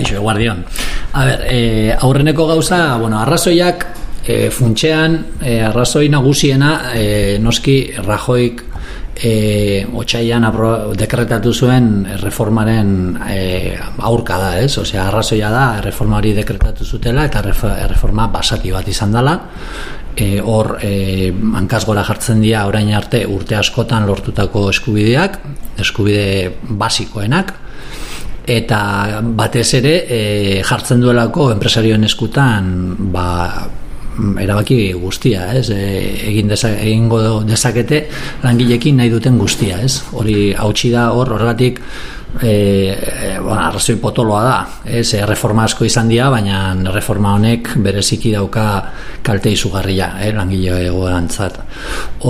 Kaixo, guardion. A ber, e, aurreneko gauza, bueno, arrazoiak e, funtxean, e, arrazoi nagusiena, e, noski, rajoik e, otxaian dekretatu zuen reformaren e, aurka da, ez? Osea, arrazoia da, reforma hori dekretatu zutela eta reforma basati bat izan dela e, hor e, hankazgora jartzen dira orain arte urte askotan lortutako eskubideak, eskubide basikoenak, eta batez ere e, jartzen duelako enpresarioen eskutan ba, erabaki guztia, ez? E, egin egingo dezakete langilekin nahi duten guztia, ez? Hori hautsi da hor horregatik e, e, ba, arrazoi potoloa da, ez? E, reforma asko izan dira, baina reforma honek bereziki dauka kalte izugarria, eh? langile egoerantzat.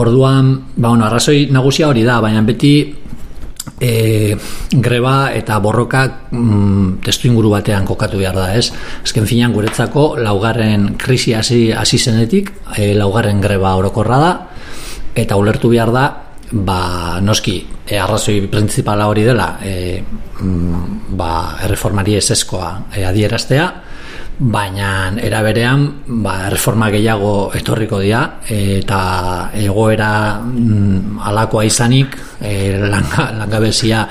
Orduan, ba, bueno, arrazoi nagusia hori da, baina beti e, greba eta borroka mm, testu inguru batean kokatu behar da, ez? Ezken finean guretzako laugarren krisi hasi hasi zenetik, e, laugarren greba orokorra da eta ulertu behar da ba, noski e, arrazoi principala hori dela e, mm, ba, erreformari eseskoa e, adieraztea baina eraberean ba, reforma gehiago etorriko dira eta egoera mm, alakoa izanik e, langa, langabezia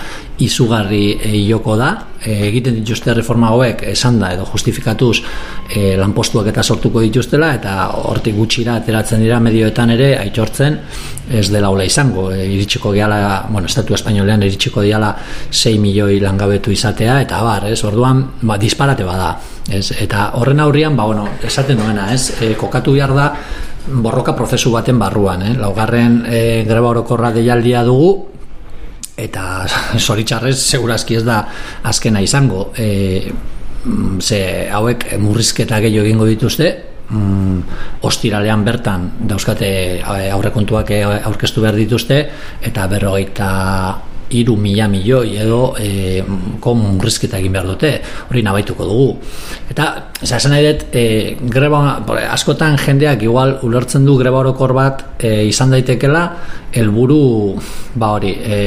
izugarri e, joko da. E, egiten dituzte reforma hauek esan da edo justifikatuz e, lanpostuak eta sortuko dituztela eta hortik gutxira ateratzen dira medioetan ere aitortzen ez dela hola izango. E, iritsiko gehala, bueno, estatu espainolean iritsiko diala 6 milioi langabetu izatea eta bar, ez, orduan ba, disparate bada Ez, eta horren aurrian, ba, bueno, esaten duena, ez, e, kokatu behar da borroka prozesu baten barruan, eh? laugarren e, greba orokorra deialdia dugu, eta zoritxarrez, segurazki ez da azkena izango, e, ze hauek murrizketa gehiago egingo dituzte, mm, ostiralean bertan dauzkate aurrekontuak aurkeztu behar dituzte, eta berrogeita iru mila milioi edo e, kon murrizketa egin behar dute, hori nabaituko dugu. Eta, esan nahi dut, e, greba, askotan jendeak igual ulertzen du greba orokor bat e, izan daitekela, helburu ba hori, e,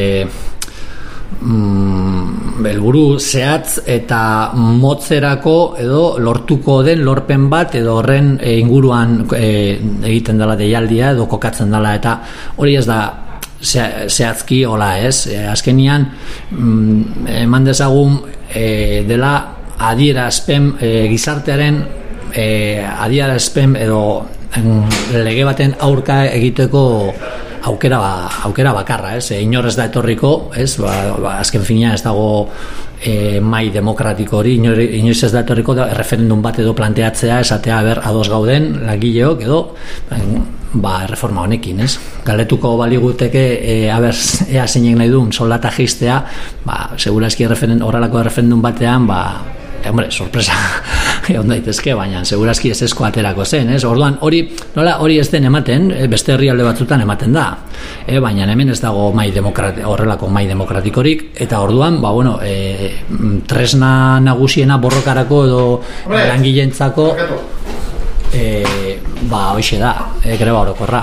mm, helburu zehatz eta motzerako edo lortuko den lorpen bat edo horren e, inguruan e, egiten dela deialdia edo kokatzen dela eta hori ez da zehazki hola ez e, azkenian mm, eman dezagun e, dela adierazpen e, gizartearen e, adierazpen edo lege baten aurka egiteko aukera ba, aukera bakarra, ez? E, inor ez da etorriko, ez? Ba, ba, azken fina ez dago e, mai demokratiko hori, inoiz ez da etorriko da, referendum bat edo planteatzea, esatea ber ados gauden lagileok edo ba, reforma honekin, ez? Galetuko baliguteke e, aber ea zeinek nahi duen soldata jistea, ba, segurazki horrelako referendum batean, ba, e, hombre, sorpresa egon daitezke, baina segurazki ez esko aterako zen, ez? Orduan, hori, nola, hori ez den ematen, e, beste herrialde batzutan ematen da. E, baina hemen ez dago mai demokrati, horrelako mai demokratikorik, eta orduan, ba, bueno, e, tresna nagusiena borrokarako edo langilentzako e, ba, hoxe da, e, greba orokorra.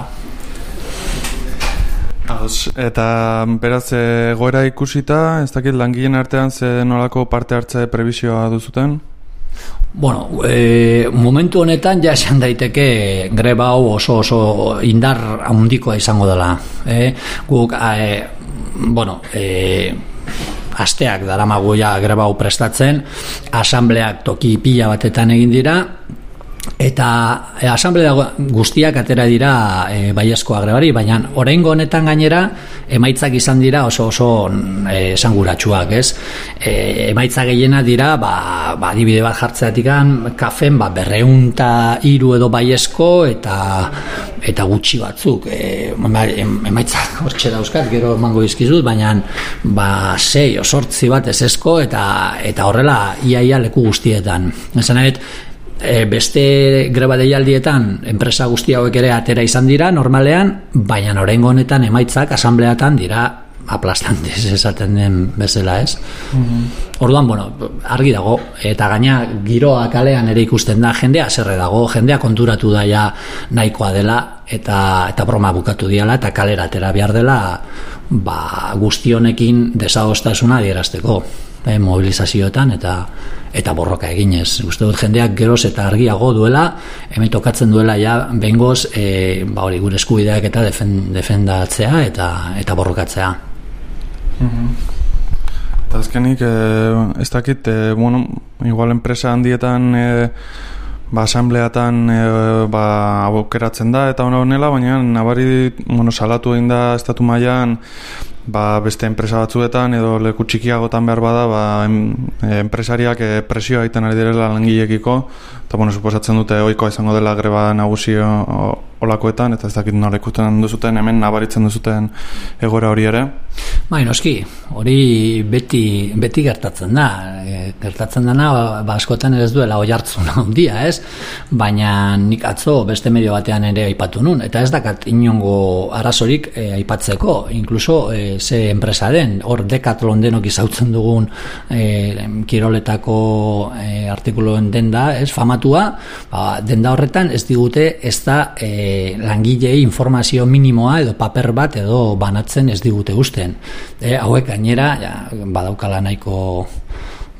Eta beraz goera ikusita, ez dakit langileen artean ze nolako parte hartze prebizioa duzuten? Bueno, e, momentu honetan ja esan daiteke greba hau oso oso indar handikoa izango dela. E, guk, e, bueno, e, asteak daramago ja greba hau prestatzen, asambleak toki pila batetan egin dira, eta e, asamblea guztiak atera dira e, baiezko agrebari, baina oraingo honetan gainera emaitzak izan dira oso oso e, esanguratsuak, ez? E, emaitza gehiena dira, ba, ba adibide bat jartzeatikan kafen ba, berreunta iru edo baiezko eta eta gutxi batzuk e, emaitzak hortxe dauzkat, gero emango izkizut, baina ba, sei osortzi bat ez eta, eta horrela iaia leku guztietan. Esan e, beste greba deialdietan enpresa guzti hauek ere atera izan dira normalean, baina oraingo honetan emaitzak asambleatan dira aplastantes esaten den bezala, ez? Mm Orduan, bueno, argi dago eta gaina giroa kalean ere ikusten da jendea zerre dago, jendea konturatu daia nahikoa dela eta eta broma bukatu diala eta kalera atera behar dela ba, guztionekin desagostasuna adierazteko. E, mobilizazioetan eta eta borroka eginez. Uste dut jendeak geroz eta argiago duela, hemen tokatzen duela ja bengoz e, ba hori gure eskubideak eta defendatzea eta eta borrokatzea. Mm Eta azkenik, e, ez dakit, e, bueno, igual enpresa handietan e, ba, asambleatan e, ba, abokeratzen da eta honela, baina nabari bueno, salatu egin da estatu mailan ba, beste enpresa batzuetan edo leku txikiagotan behar bada ba, enpresariak e, presioa egiten ari direla langilekiko eta bueno, suposatzen dute ohikoa izango dela greba nagusio olakoetan eta ez dakit nola ikusten duzuten hemen nabaritzen duzuten egora hori ere Bai, noski, hori beti, beti gertatzen da. E, gertatzen dana, ba, askotan ez duela oi hartzun handia, ez? Baina nik atzo beste medio batean ere aipatu nun. Eta ez dakat inongo arazorik e, aipatzeko. Inkluso, e, ze enpresa den, hor dekatlon denok izautzen dugun e, kiroletako e, artikuluen denda, ez? Famatua, ba, denda horretan ez digute ez da e, langilei informazio minimoa edo paper bat edo banatzen ez digute usten e, hauek gainera ja, badaukala nahiko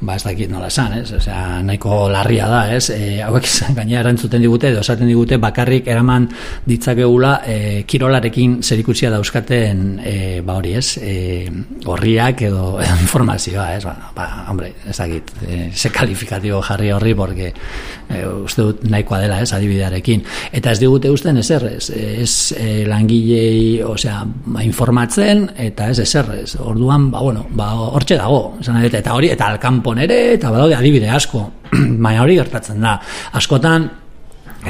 ba ez dakit nola esan, ez? Osea, nahiko larria da, ez? E, hauek izan gainera erantzuten digute edo esaten digute bakarrik eraman ditzakegula e, kirolarekin zerikusia dauzkaten e, ba hori, ez? E, horriak edo, informazioa, ez? Ba, ba, hombre, ez dakit, e, ze kalifikatibo jarri horri porque e, uste dut nahikoa dela, ez? Adibidearekin. Eta ez digute usten ezer, ez? Ez e, langilei, osea, ba, informatzen eta ez ezer, ez? Orduan, ba, bueno, ba, hortxe dago, eta hori, eta alkampo Japon ere, eta badaude adibide asko, baina hori gertatzen da. Askotan,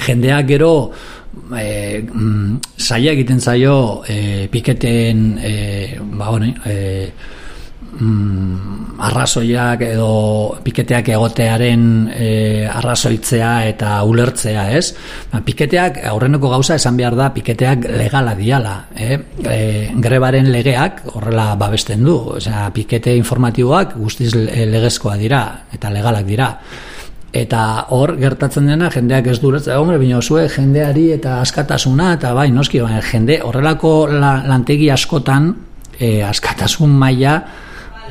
jendeak gero, e, mm, saia egiten zaio, e, piketen, e, ba, hori, e, mm, arrazoiak edo piketeak egotearen e, arrazoitzea eta ulertzea, ez? Ba, piketeak, aurreneko gauza esan behar da, piketeak legala diala, eh? E, grebaren legeak horrela babesten du, osea, pikete informatiboak guztiz legezkoa dira eta legalak dira. Eta hor gertatzen dena jendeak ez duretz, hombre, bino zue jendeari eta askatasuna eta bai, noski, bai, jende horrelako lantegi askotan e, askatasun maila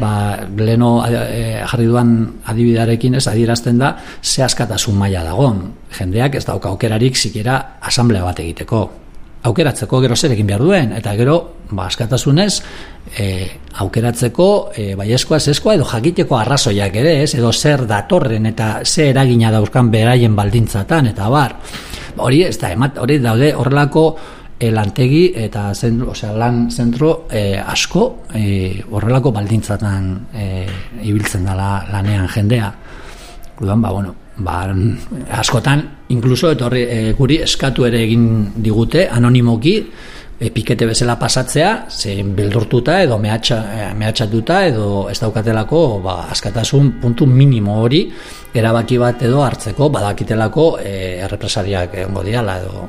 ba, leno e, jarri duan adibidarekin ez adierazten da ze askatasun maila dagon jendeak ez dauka aukerarik zikera asamblea bat egiteko. Aukeratzeko gero zer egin behar duen? Eta gero ba, askatasunez e, aukeratzeko e, baiezkoa zeskoa edo jakiteko arrazoiak ere ez? Edo zer datorren eta ze eragina dauzkan beraien baldintzatan eta bar hori ez da emat, hori daude horrelako elantegi eta zentro, osea, lan zentro e, asko e, horrelako baldintzatan e, ibiltzen dela lanean jendea. Gudan, ba, bueno, ba, askotan, inkluso etorri, e, guri eskatu ere egin digute, anonimoki, e, pikete bezala pasatzea, zein beldurtuta edo mehatxa, mehatxatuta edo ez daukatelako ba, askatasun puntu minimo hori erabaki bat edo hartzeko badakitelako e, errepresariak egongo diala edo